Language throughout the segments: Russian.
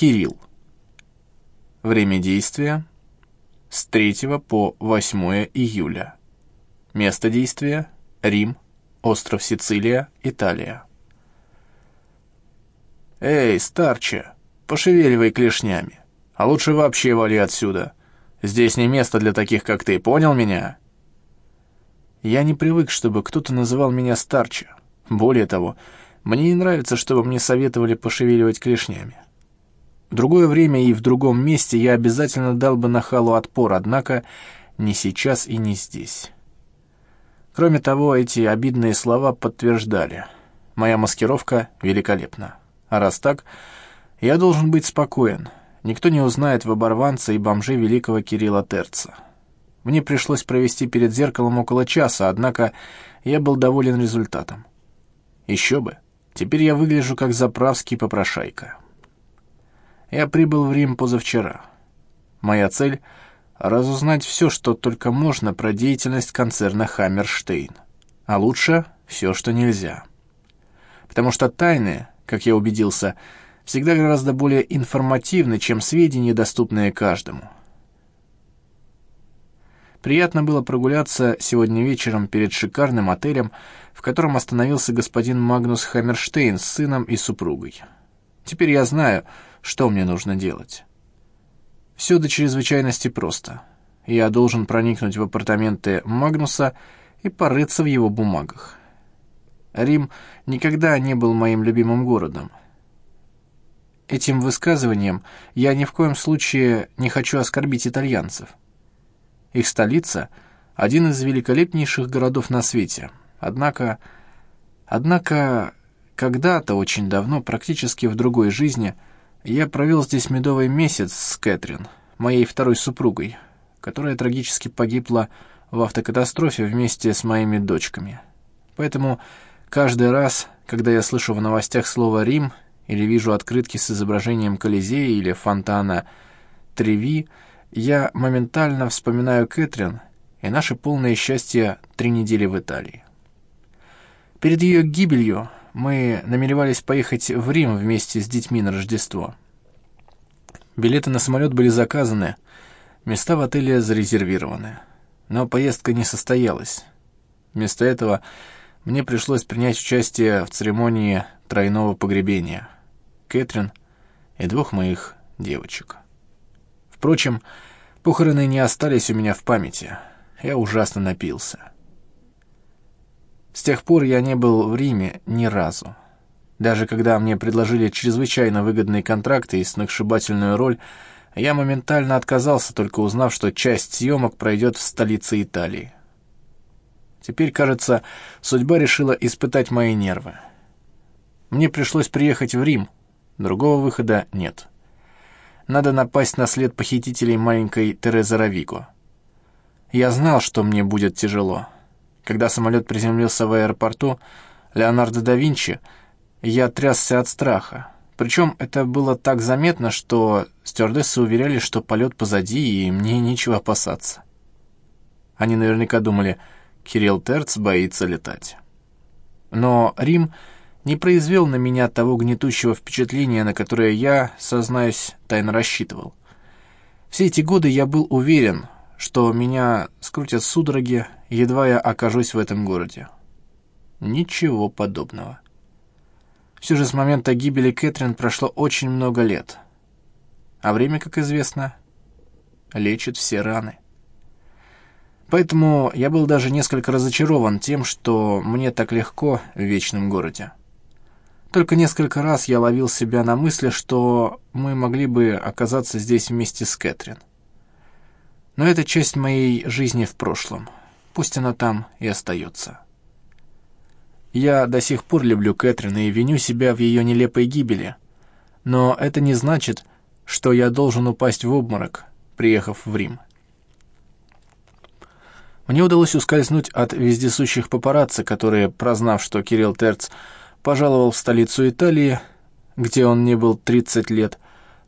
Кирилл. Время действия с 3 по 8 июля. Место действия Рим, остров Сицилия, Италия. «Эй, старче, пошевеливай клешнями, а лучше вообще вали отсюда. Здесь не место для таких, как ты, понял меня?» Я не привык, чтобы кто-то называл меня старче. Более того, мне не нравится, чтобы мне советовали пошевеливать клешнями. В другое время и в другом месте я обязательно дал бы нахалу отпор, однако не сейчас и не здесь. Кроме того, эти обидные слова подтверждали. Моя маскировка великолепна. А раз так, я должен быть спокоен. Никто не узнает в оборванце и бомже великого Кирилла Терца. Мне пришлось провести перед зеркалом около часа, однако я был доволен результатом. Еще бы, теперь я выгляжу как заправский попрошайка. Я прибыл в Рим позавчера. Моя цель — разузнать все, что только можно про деятельность концерна «Хаммерштейн». А лучше — все, что нельзя. Потому что тайны, как я убедился, всегда гораздо более информативны, чем сведения, доступные каждому. Приятно было прогуляться сегодня вечером перед шикарным отелем, в котором остановился господин Магнус Хаммерштейн с сыном и супругой. Теперь я знаю, что мне нужно делать. Все до чрезвычайности просто. Я должен проникнуть в апартаменты Магнуса и порыться в его бумагах. Рим никогда не был моим любимым городом. Этим высказыванием я ни в коем случае не хочу оскорбить итальянцев. Их столица — один из великолепнейших городов на свете. Однако... Однако, когда-то, очень давно, практически в другой жизни — я провел здесь медовый месяц с Кэтрин, моей второй супругой, которая трагически погибла в автокатастрофе вместе с моими дочками. Поэтому каждый раз, когда я слышу в новостях слово «Рим» или вижу открытки с изображением Колизея или фонтана Треви, я моментально вспоминаю Кэтрин и наше полное счастье три недели в Италии. Перед ее гибелью мы намеревались поехать в Рим вместе с детьми на Рождество. Билеты на самолет были заказаны, места в отеле зарезервированы. Но поездка не состоялась. Вместо этого мне пришлось принять участие в церемонии тройного погребения. Кэтрин и двух моих девочек. Впрочем, похороны не остались у меня в памяти. Я ужасно напился. С тех пор я не был в Риме ни разу. Даже когда мне предложили чрезвычайно выгодные контракты и сногсшибательную роль, я моментально отказался, только узнав, что часть съемок пройдет в столице Италии. Теперь, кажется, судьба решила испытать мои нервы. Мне пришлось приехать в Рим, другого выхода нет. Надо напасть на след похитителей маленькой Терезы Равиго. Я знал, что мне будет тяжело. Когда самолет приземлился в аэропорту Леонардо да Винчи, я трясся от страха. Причем это было так заметно, что стюардессы уверяли, что полет позади, и мне нечего опасаться. Они наверняка думали, Кирилл Терц боится летать. Но Рим не произвел на меня того гнетущего впечатления, на которое я, сознаюсь, тайно рассчитывал. Все эти годы я был уверен, что меня скрутят судороги, едва я окажусь в этом городе. Ничего подобного. Все же с момента гибели Кэтрин прошло очень много лет. А время, как известно, лечит все раны. Поэтому я был даже несколько разочарован тем, что мне так легко в вечном городе. Только несколько раз я ловил себя на мысли, что мы могли бы оказаться здесь вместе с Кэтрин. Но это часть моей жизни в прошлом. Пусть она там и остается. Я до сих пор люблю Кэтрин и виню себя в ее нелепой гибели. Но это не значит, что я должен упасть в обморок, приехав в Рим. Мне удалось ускользнуть от вездесущих папарацци, которые, прознав, что Кирилл Терц пожаловал в столицу Италии, где он не был 30 лет,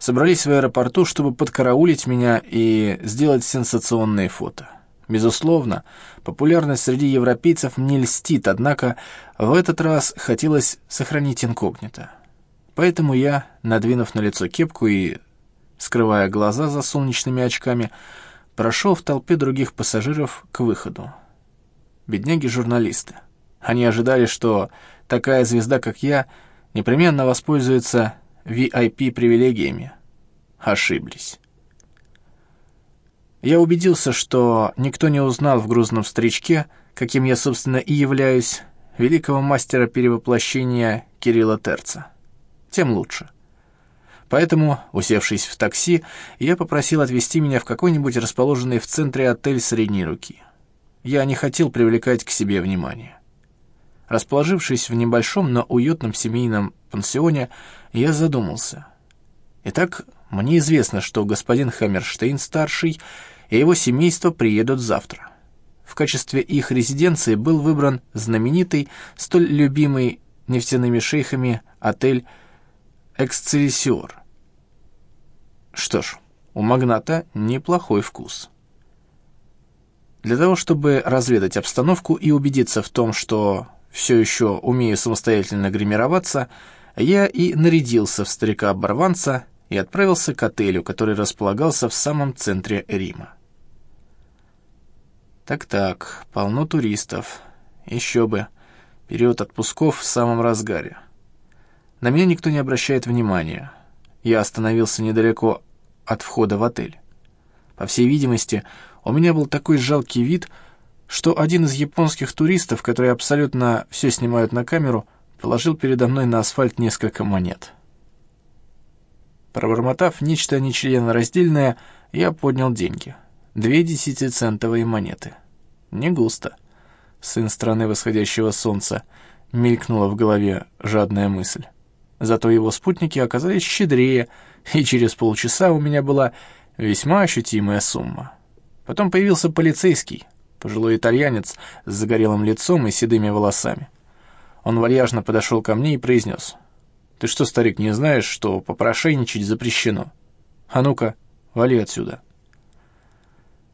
собрались в аэропорту, чтобы подкараулить меня и сделать сенсационные фото. Безусловно, популярность среди европейцев мне льстит, однако в этот раз хотелось сохранить инкогнито. Поэтому я, надвинув на лицо кепку и скрывая глаза за солнечными очками, прошел в толпе других пассажиров к выходу. Бедняги-журналисты. Они ожидали, что такая звезда, как я, непременно воспользуется VIP-привилегиями. Ошиблись. Я убедился, что никто не узнал в грузном старичке, каким я, собственно, и являюсь, великого мастера перевоплощения Кирилла Терца. Тем лучше. Поэтому, усевшись в такси, я попросил отвезти меня в какой-нибудь расположенный в центре отель средней руки. Я не хотел привлекать к себе внимание. Расположившись в небольшом, но уютном семейном пансионе, я задумался. Итак, мне известно, что господин Хаммерштейн-старший и его семейство приедут завтра. В качестве их резиденции был выбран знаменитый, столь любимый нефтяными шейхами отель «Эксцелсиор». Что ж, у магната неплохой вкус. Для того, чтобы разведать обстановку и убедиться в том, что все еще умею самостоятельно гримироваться, я и нарядился в старика-оборванца и отправился к отелю, который располагался в самом центре Рима. Так-так, полно туристов. Еще бы. Период отпусков в самом разгаре. На меня никто не обращает внимания. Я остановился недалеко от входа в отель. По всей видимости, у меня был такой жалкий вид, что один из японских туристов, которые абсолютно все снимают на камеру, положил передо мной на асфальт несколько монет. Пробормотав нечто нечленораздельное, я поднял деньги — Две десятицентовые монеты. Не густо. Сын страны восходящего солнца. Мелькнула в голове жадная мысль. Зато его спутники оказались щедрее, и через полчаса у меня была весьма ощутимая сумма. Потом появился полицейский, пожилой итальянец с загорелым лицом и седыми волосами. Он вальяжно подошел ко мне и произнес. «Ты что, старик, не знаешь, что попрошайничать запрещено? А ну-ка, вали отсюда».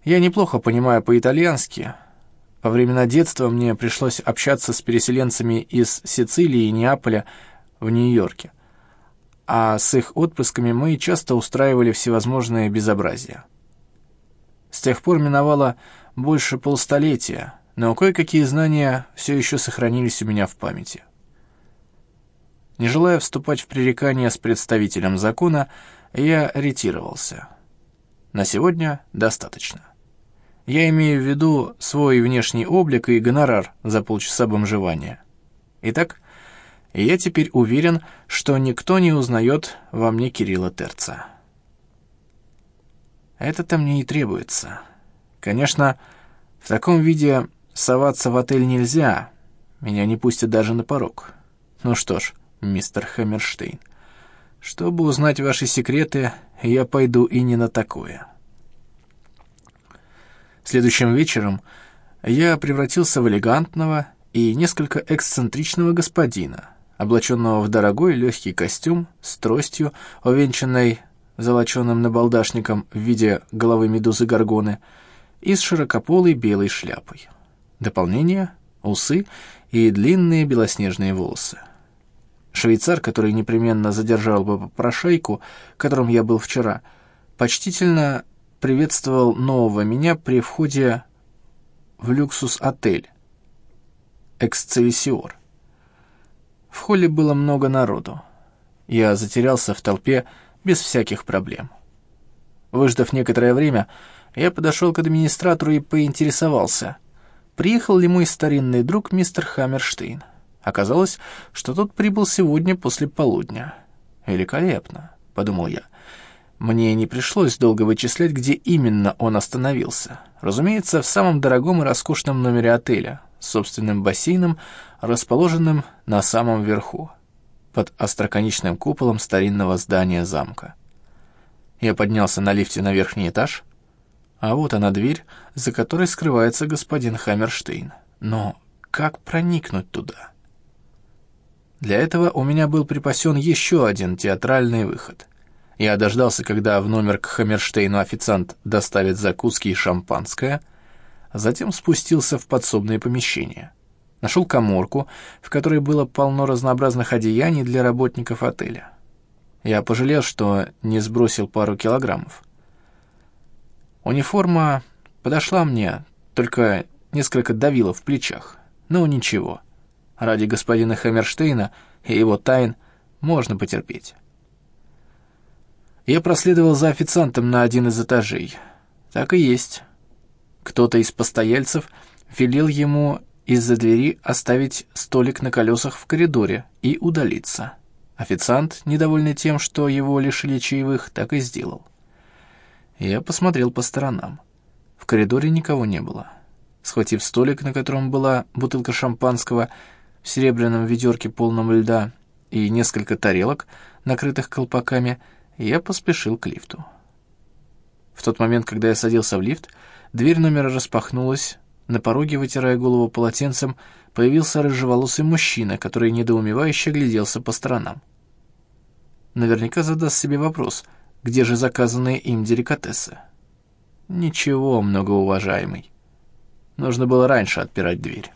Я неплохо понимаю по-итальянски. Во времена детства мне пришлось общаться с переселенцами из Сицилии и Неаполя в Нью-Йорке. А с их отпусками мы часто устраивали всевозможные безобразия. С тех пор миновало больше полстолетия, но кое-какие знания все еще сохранились у меня в памяти. Не желая вступать в пререкания с представителем закона, я ретировался. На сегодня достаточно. Я имею в виду свой внешний облик и гонорар за полчаса бомжевания. Итак, я теперь уверен, что никто не узнает во мне Кирилла Терца. Это-то мне и требуется. Конечно, в таком виде соваться в отель нельзя, меня не пустят даже на порог. Ну что ж, мистер Хаммерштейн, чтобы узнать ваши секреты, я пойду и не на такое». Следующим вечером я превратился в элегантного и несколько эксцентричного господина, облаченного в дорогой легкий костюм с тростью, увенчанной золоченым набалдашником в виде головы медузы Горгоны, и с широкополой белой шляпой. Дополнение — усы и длинные белоснежные волосы. Швейцар, который непременно задержал бы попрошайку, которым я был вчера, почтительно приветствовал нового меня при входе в люксус-отель «Эксцельсиор». В холле было много народу. Я затерялся в толпе без всяких проблем. Выждав некоторое время, я подошел к администратору и поинтересовался, приехал ли мой старинный друг мистер Хаммерштейн. Оказалось, что тот прибыл сегодня после полудня. «Великолепно», — подумал я, — мне не пришлось долго вычислять, где именно он остановился. Разумеется, в самом дорогом и роскошном номере отеля, с собственным бассейном, расположенным на самом верху, под остроконечным куполом старинного здания замка. Я поднялся на лифте на верхний этаж, а вот она дверь, за которой скрывается господин Хаммерштейн. Но как проникнуть туда? Для этого у меня был припасен еще один театральный выход — я дождался, когда в номер к Хаммерштейну официант доставит закуски и шампанское, затем спустился в подсобное помещение. Нашел коморку, в которой было полно разнообразных одеяний для работников отеля. Я пожалел, что не сбросил пару килограммов. Униформа подошла мне, только несколько давила в плечах. Но ничего. Ради господина Хаммерштейна и его тайн можно потерпеть. Я проследовал за официантом на один из этажей. Так и есть. Кто-то из постояльцев велел ему из-за двери оставить столик на колесах в коридоре и удалиться. Официант, недовольный тем, что его лишили чаевых, так и сделал. Я посмотрел по сторонам. В коридоре никого не было. Схватив столик, на котором была бутылка шампанского в серебряном ведерке полном льда и несколько тарелок, накрытых колпаками, я поспешил к лифту. В тот момент, когда я садился в лифт, дверь номера распахнулась, на пороге, вытирая голову полотенцем, появился рыжеволосый мужчина, который недоумевающе гляделся по сторонам. Наверняка задаст себе вопрос, где же заказанные им деликатесы. Ничего, многоуважаемый. Нужно было раньше отпирать дверь.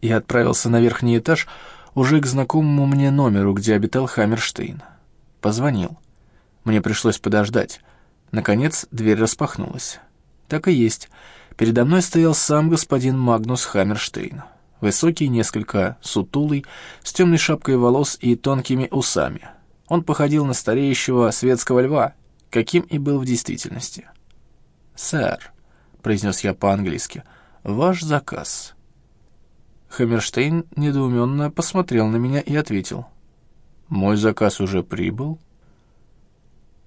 Я отправился на верхний этаж, уже к знакомому мне номеру, где обитал Хаммерштейн. Позвонил. Мне пришлось подождать. Наконец дверь распахнулась. Так и есть. Передо мной стоял сам господин Магнус Хаммерштейн. Высокий, несколько сутулый, с темной шапкой волос и тонкими усами. Он походил на стареющего светского льва, каким и был в действительности. «Сэр», — произнес я по-английски, — «ваш заказ». Хаммерштейн недоуменно посмотрел на меня и ответил. «Мой заказ уже прибыл?»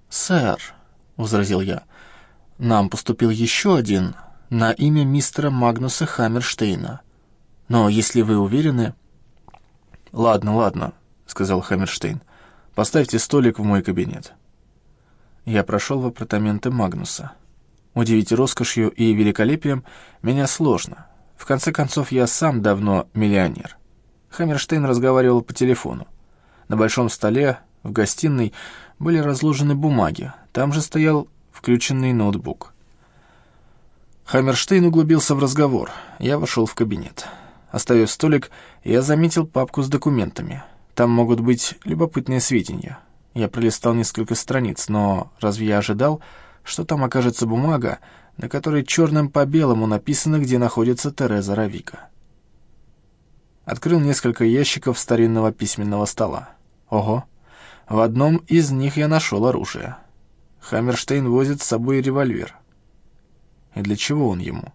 «Сэр», — возразил я, — «нам поступил еще один на имя мистера Магнуса Хаммерштейна. Но если вы уверены...» «Ладно, ладно», — сказал Хаммерштейн. «Поставьте столик в мой кабинет». Я прошел в апартаменты Магнуса. Удивить роскошью и великолепием меня сложно. В конце концов, я сам давно миллионер. Хаммерштейн разговаривал по телефону. На большом столе, в гостиной, были разложены бумаги. Там же стоял включенный ноутбук. Хаммерштейн углубился в разговор. Я вошел в кабинет. Оставив столик, я заметил папку с документами. Там могут быть любопытные сведения. Я пролистал несколько страниц, но разве я ожидал, что там окажется бумага, на которой черным по белому написано, где находится Тереза Равика? Открыл несколько ящиков старинного письменного стола. Ого! В одном из них я нашел оружие. Хаммерштейн возит с собой револьвер — и для чего он ему?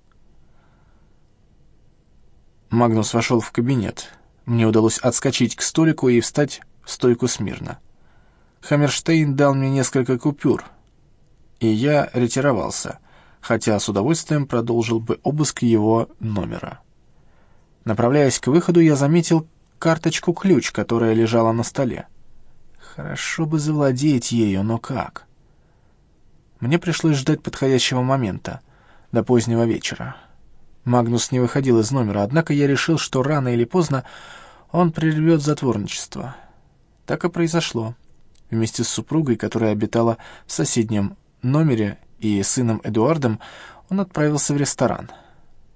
Магнус вошел в кабинет. Мне удалось отскочить к столику и встать в стойку смирно. Хаммерштейн дал мне несколько купюр, и я ретировался, хотя с удовольствием продолжил бы обыск его номера. Направляясь к выходу, я заметил карточку-ключ, которая лежала на столе. Хорошо бы завладеть ею, но как? Мне пришлось ждать подходящего момента — до позднего вечера. Магнус не выходил из номера, однако я решил, что рано или поздно он прервет затворничество. Так и произошло. Вместе с супругой, которая обитала в соседнем номере, и сыном Эдуардом, он отправился в ресторан.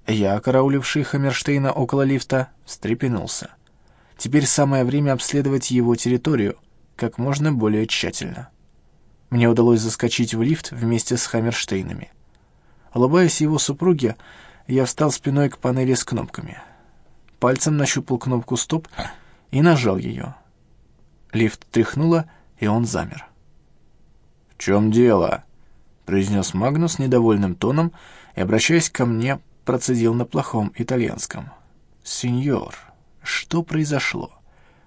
Я, карауливший Хаммерштейна около лифта, встрепенулся. Теперь самое время обследовать его территорию как можно более тщательно. Мне удалось заскочить в лифт вместе с Хаммерштейнами. Улыбаясь его супруге, я встал спиной к панели с кнопками. Пальцем нащупал кнопку «Стоп» и нажал ее. Лифт тряхнуло, и он замер. «В чем дело?» — произнес Магнус недовольным тоном и, обращаясь ко мне, процедил на плохом итальянском. «Сеньор, что произошло?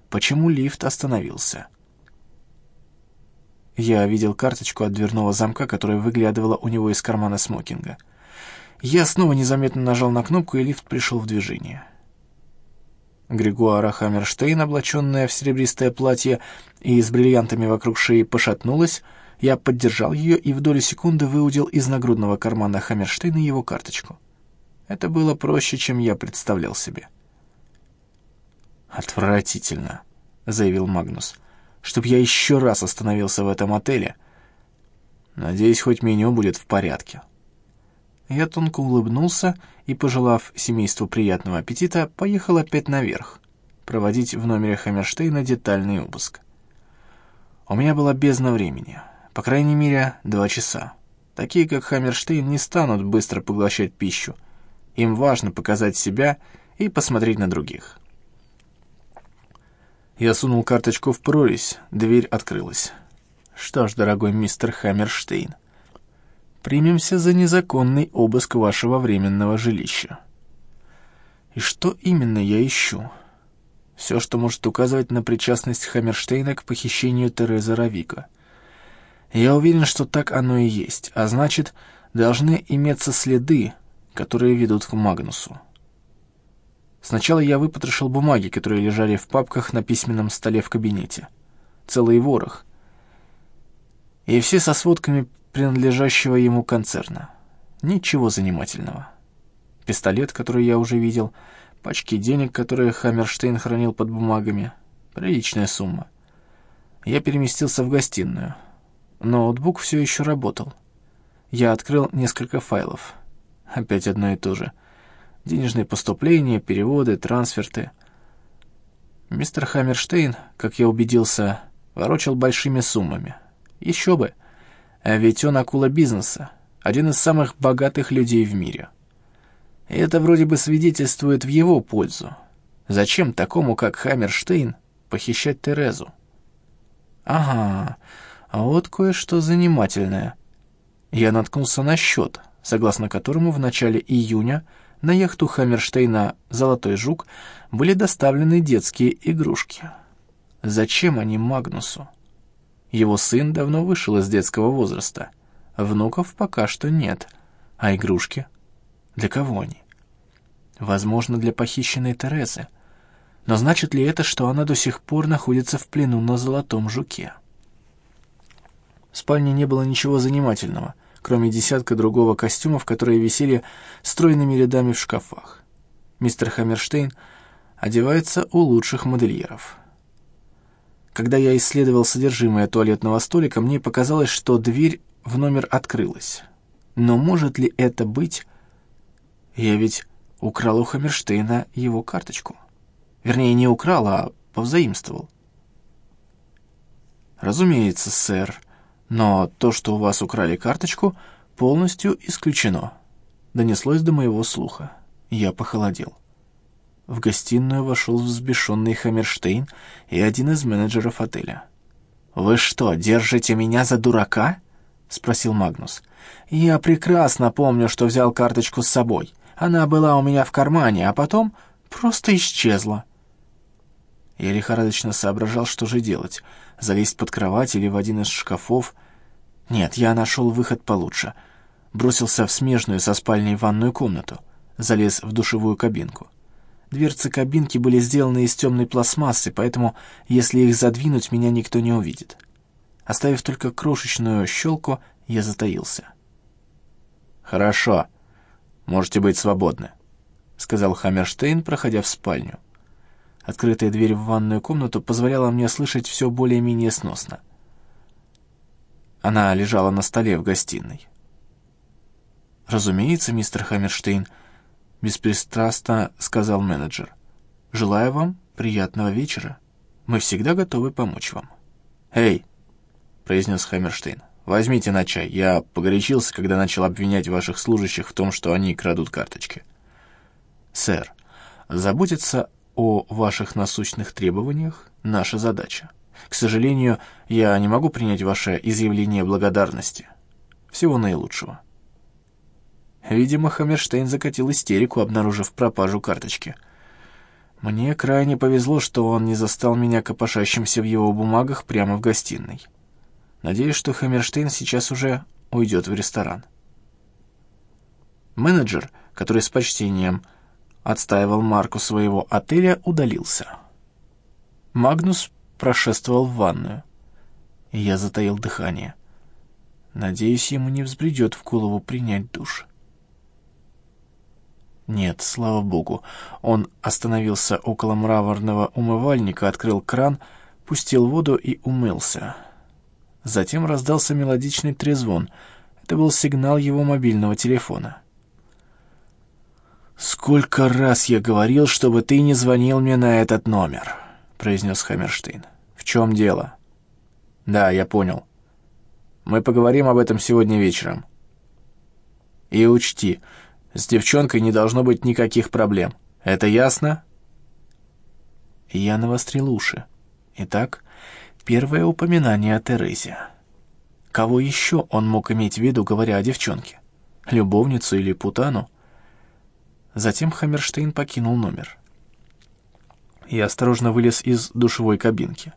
Почему лифт остановился?» Я видел карточку от дверного замка, которая выглядывала у него из кармана смокинга. Я снова незаметно нажал на кнопку, и лифт пришел в движение. Григуара Хаммерштейн, облаченная в серебристое платье и с бриллиантами вокруг шеи, пошатнулась. Я поддержал ее и в долю секунды выудил из нагрудного кармана Хаммерштейна его карточку. Это было проще, чем я представлял себе. «Отвратительно», — заявил Магнус чтобы я еще раз остановился в этом отеле. Надеюсь, хоть меню будет в порядке. Я тонко улыбнулся и, пожелав семейству приятного аппетита, поехал опять наверх, проводить в номере Хаммерштейна детальный обыск. У меня была бездна времени, по крайней мере, два часа. Такие, как Хаммерштейн, не станут быстро поглощать пищу. Им важно показать себя и посмотреть на других. Я сунул карточку в прорезь, дверь открылась. Что ж, дорогой мистер Хаммерштейн, примемся за незаконный обыск вашего временного жилища. И что именно я ищу? Все, что может указывать на причастность Хаммерштейна к похищению Терезы Равика. Я уверен, что так оно и есть, а значит, должны иметься следы, которые ведут к Магнусу. Сначала я выпотрошил бумаги, которые лежали в папках на письменном столе в кабинете. Целый ворох. И все со сводками принадлежащего ему концерна. Ничего занимательного. Пистолет, который я уже видел, пачки денег, которые Хаммерштейн хранил под бумагами. Приличная сумма. Я переместился в гостиную. Ноутбук все еще работал. Я открыл несколько файлов. Опять одно и то же — денежные поступления, переводы, трансферты. Мистер Хаммерштейн, как я убедился, ворочал большими суммами. Еще бы, а ведь он акула бизнеса, один из самых богатых людей в мире. И это вроде бы свидетельствует в его пользу. Зачем такому, как Хаммерштейн, похищать Терезу? Ага, а вот кое-что занимательное. Я наткнулся на счет, согласно которому в начале июня на яхту Хаммерштейна «Золотой жук» были доставлены детские игрушки. Зачем они Магнусу? Его сын давно вышел из детского возраста. Внуков пока что нет. А игрушки? Для кого они? Возможно, для похищенной Терезы. Но значит ли это, что она до сих пор находится в плену на Золотом жуке? В спальне не было ничего занимательного — кроме десятка другого костюмов, которые висели стройными рядами в шкафах. Мистер Хаммерштейн одевается у лучших модельеров. Когда я исследовал содержимое туалетного столика, мне показалось, что дверь в номер открылась. Но может ли это быть... Я ведь украл у Хаммерштейна его карточку. Вернее, не украл, а повзаимствовал. «Разумеется, сэр», но то, что у вас украли карточку, полностью исключено. Донеслось до моего слуха. Я похолодел. В гостиную вошел взбешенный Хаммерштейн и один из менеджеров отеля. «Вы что, держите меня за дурака?» — спросил Магнус. «Я прекрасно помню, что взял карточку с собой. Она была у меня в кармане, а потом просто исчезла». Я лихорадочно соображал, что же делать. Залезть под кровать или в один из шкафов. Нет, я нашел выход получше. Бросился в смежную со спальней ванную комнату. Залез в душевую кабинку. Дверцы кабинки были сделаны из темной пластмассы, поэтому, если их задвинуть, меня никто не увидит. Оставив только крошечную щелку, я затаился. «Хорошо, можете быть свободны», — сказал Хаммерштейн, проходя в спальню. Открытая дверь в ванную комнату позволяла мне слышать все более-менее сносно. Она лежала на столе в гостиной. «Разумеется, мистер Хаммерштейн», — беспристрастно сказал менеджер. «Желаю вам приятного вечера. Мы всегда готовы помочь вам». «Эй!» — произнес Хаммерштейн. «Возьмите на чай. Я погорячился, когда начал обвинять ваших служащих в том, что они крадут карточки». «Сэр, заботиться о ваших насущных требованиях — наша задача. К сожалению, я не могу принять ваше изъявление благодарности. Всего наилучшего». Видимо, Хаммерштейн закатил истерику, обнаружив пропажу карточки. Мне крайне повезло, что он не застал меня копошащимся в его бумагах прямо в гостиной. Надеюсь, что Хаммерштейн сейчас уже уйдет в ресторан. Менеджер, который с почтением отстаивал марку своего отеля, удалился. Магнус прошествовал в ванную. Я затаил дыхание. Надеюсь, ему не взбредет в голову принять душ. Нет, слава богу. Он остановился около мраморного умывальника, открыл кран, пустил воду и умылся. Затем раздался мелодичный трезвон. Это был сигнал его мобильного телефона. «Сколько раз я говорил, чтобы ты не звонил мне на этот номер», — произнес Хаммерштейн. «В чем дело?» «Да, я понял. Мы поговорим об этом сегодня вечером. И учти, с девчонкой не должно быть никаких проблем. Это ясно?» Я навострил уши. Итак, первое упоминание о Терезе. Кого еще он мог иметь в виду, говоря о девчонке? Любовницу или путану? Затем Хаммерштейн покинул номер. Я осторожно вылез из душевой кабинки.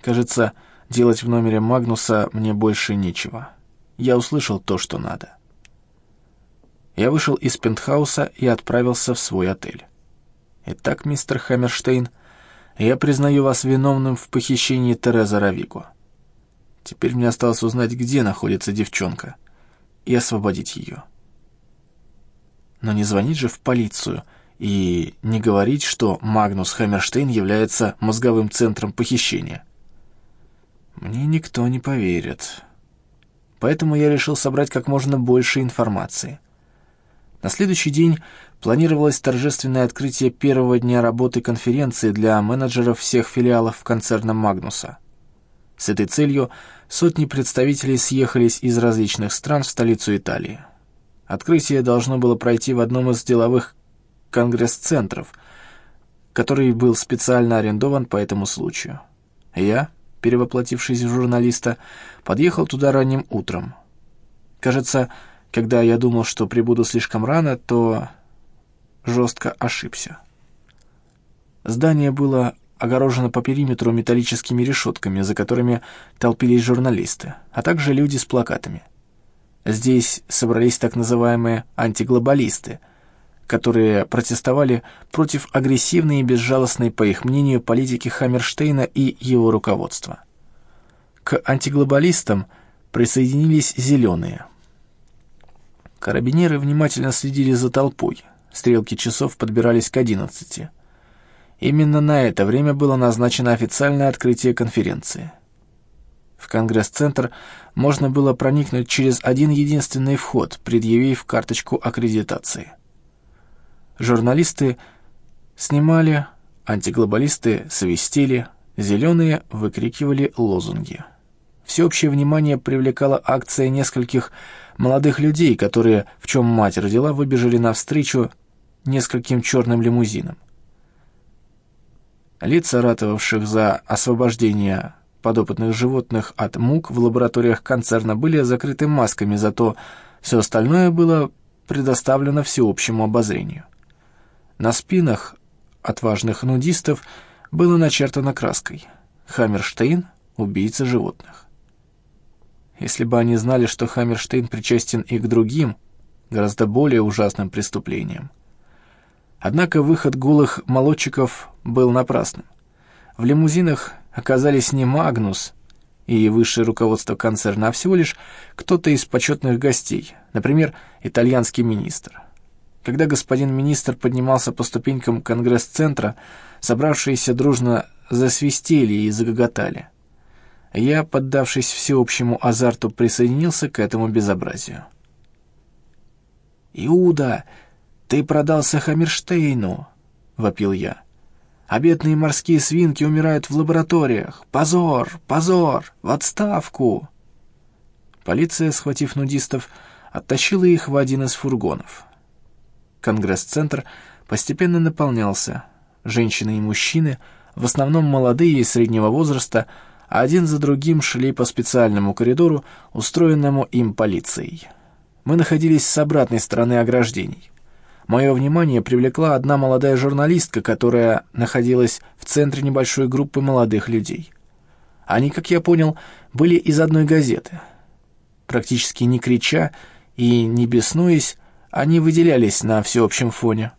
Кажется, делать в номере Магнуса мне больше нечего. Я услышал то, что надо. Я вышел из пентхауса и отправился в свой отель. «Итак, мистер Хаммерштейн, я признаю вас виновным в похищении Терезы Равиго. Теперь мне осталось узнать, где находится девчонка, и освободить ее. Но не звонить же в полицию и не говорить, что Магнус Хаммерштейн является мозговым центром похищения. Мне никто не поверит. Поэтому я решил собрать как можно больше информации. На следующий день планировалось торжественное открытие первого дня работы конференции для менеджеров всех филиалов концерна «Магнуса». С этой целью сотни представителей съехались из различных стран в столицу Италии. Открытие должно было пройти в одном из деловых конгресс-центров, который был специально арендован по этому случаю. Я, перевоплотившись в журналиста, подъехал туда ранним утром. Кажется, когда я думал, что прибуду слишком рано, то жестко ошибся. Здание было огорожена по периметру металлическими решетками, за которыми толпились журналисты, а также люди с плакатами. Здесь собрались так называемые антиглобалисты, которые протестовали против агрессивной и безжалостной, по их мнению, политики Хаммерштейна и его руководства. К антиглобалистам присоединились «зеленые». Карабинеры внимательно следили за толпой. Стрелки часов подбирались к одиннадцати. Именно на это время было назначено официальное открытие конференции. В Конгресс-центр можно было проникнуть через один единственный вход, предъявив карточку аккредитации. Журналисты снимали, антиглобалисты свистели, зеленые выкрикивали лозунги. Всеобщее внимание привлекала акция нескольких молодых людей, которые, в чем мать родила, выбежали навстречу нескольким черным лимузинам. Лица, ратовавших за освобождение подопытных животных от мук в лабораториях концерна, были закрыты масками, зато все остальное было предоставлено всеобщему обозрению. На спинах отважных нудистов было начертано краской «Хаммерштейн – убийца животных». Если бы они знали, что Хаммерштейн причастен и к другим, гораздо более ужасным преступлениям, Однако выход голых молодчиков был напрасным. В лимузинах оказались не Магнус и высшее руководство концерна, а всего лишь кто-то из почетных гостей, например, итальянский министр. Когда господин министр поднимался по ступенькам конгресс-центра, собравшиеся дружно засвистели и загоготали. Я, поддавшись всеобщему азарту, присоединился к этому безобразию. «Иуда, «Ты продался Хаммерштейну!» — вопил я. «А морские свинки умирают в лабораториях! Позор! Позор! В отставку!» Полиция, схватив нудистов, оттащила их в один из фургонов. Конгресс-центр постепенно наполнялся. Женщины и мужчины, в основном молодые и среднего возраста, один за другим шли по специальному коридору, устроенному им полицией. Мы находились с обратной стороны ограждений. Мое внимание привлекла одна молодая журналистка, которая находилась в центре небольшой группы молодых людей. Они, как я понял, были из одной газеты. Практически не крича и не беснуясь, они выделялись на всеобщем фоне.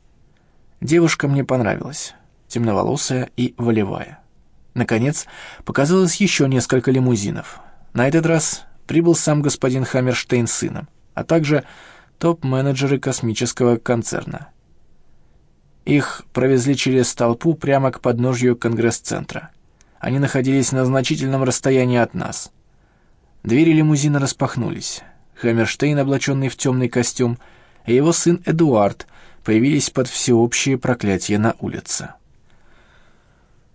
Девушка мне понравилась, темноволосая и волевая. Наконец, показалось еще несколько лимузинов. На этот раз прибыл сам господин Хаммерштейн с сыном, а также топ-менеджеры космического концерна. Их провезли через толпу прямо к подножью Конгресс-центра. Они находились на значительном расстоянии от нас. Двери лимузина распахнулись. Хаммерштейн, облаченный в темный костюм, и его сын Эдуард появились под всеобщее проклятие на улице.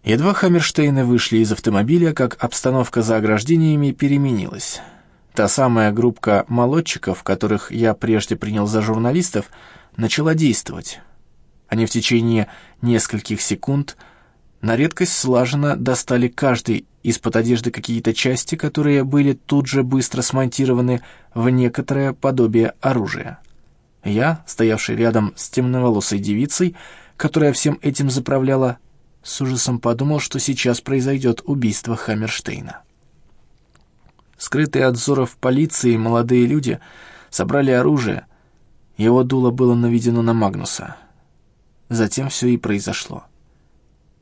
Едва Хаммерштейны вышли из автомобиля, как обстановка за ограждениями переменилась. Та самая группка молодчиков, которых я прежде принял за журналистов, начала действовать. Они в течение нескольких секунд на редкость слаженно достали каждый из-под одежды какие-то части, которые были тут же быстро смонтированы в некоторое подобие оружия. Я, стоявший рядом с темноволосой девицей, которая всем этим заправляла, с ужасом подумал, что сейчас произойдет убийство Хаммерштейна. Скрытые от взоров полиции молодые люди собрали оружие. Его дуло было наведено на Магнуса. Затем все и произошло.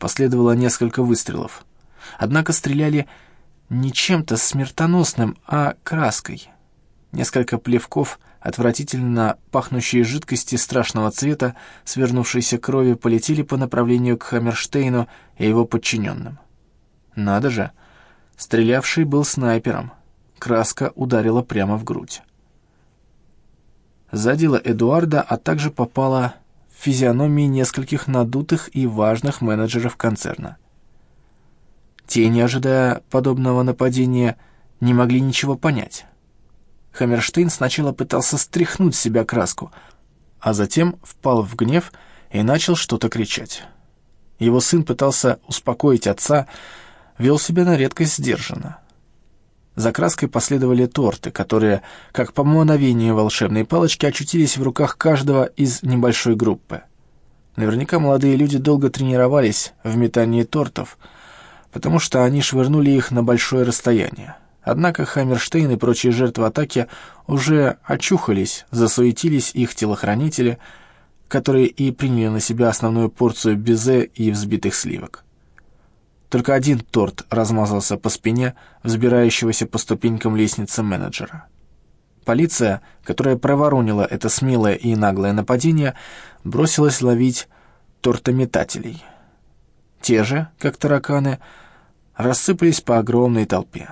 Последовало несколько выстрелов. Однако стреляли не чем-то смертоносным, а краской. Несколько плевков отвратительно пахнущие жидкости страшного цвета, свернувшейся крови, полетели по направлению к Хаммерштейну и его подчиненным. Надо же, стрелявший был снайпером. Краска ударила прямо в грудь. Задела Эдуарда, а также попала в физиономии нескольких надутых и важных менеджеров концерна. Те, не ожидая подобного нападения, не могли ничего понять. Хаммерштейн сначала пытался стряхнуть с себя краску, а затем впал в гнев и начал что-то кричать. Его сын пытался успокоить отца, вел себя на редкость сдержанно. За краской последовали торты, которые, как по мгновению волшебной палочки, очутились в руках каждого из небольшой группы. Наверняка молодые люди долго тренировались в метании тортов, потому что они швырнули их на большое расстояние. Однако Хаммерштейн и прочие жертвы атаки уже очухались, засуетились их телохранители, которые и приняли на себя основную порцию безе и взбитых сливок. Только один торт размазался по спине взбирающегося по ступенькам лестницы менеджера. Полиция, которая проворонила это смелое и наглое нападение, бросилась ловить тортометателей. Те же, как тараканы, рассыпались по огромной толпе.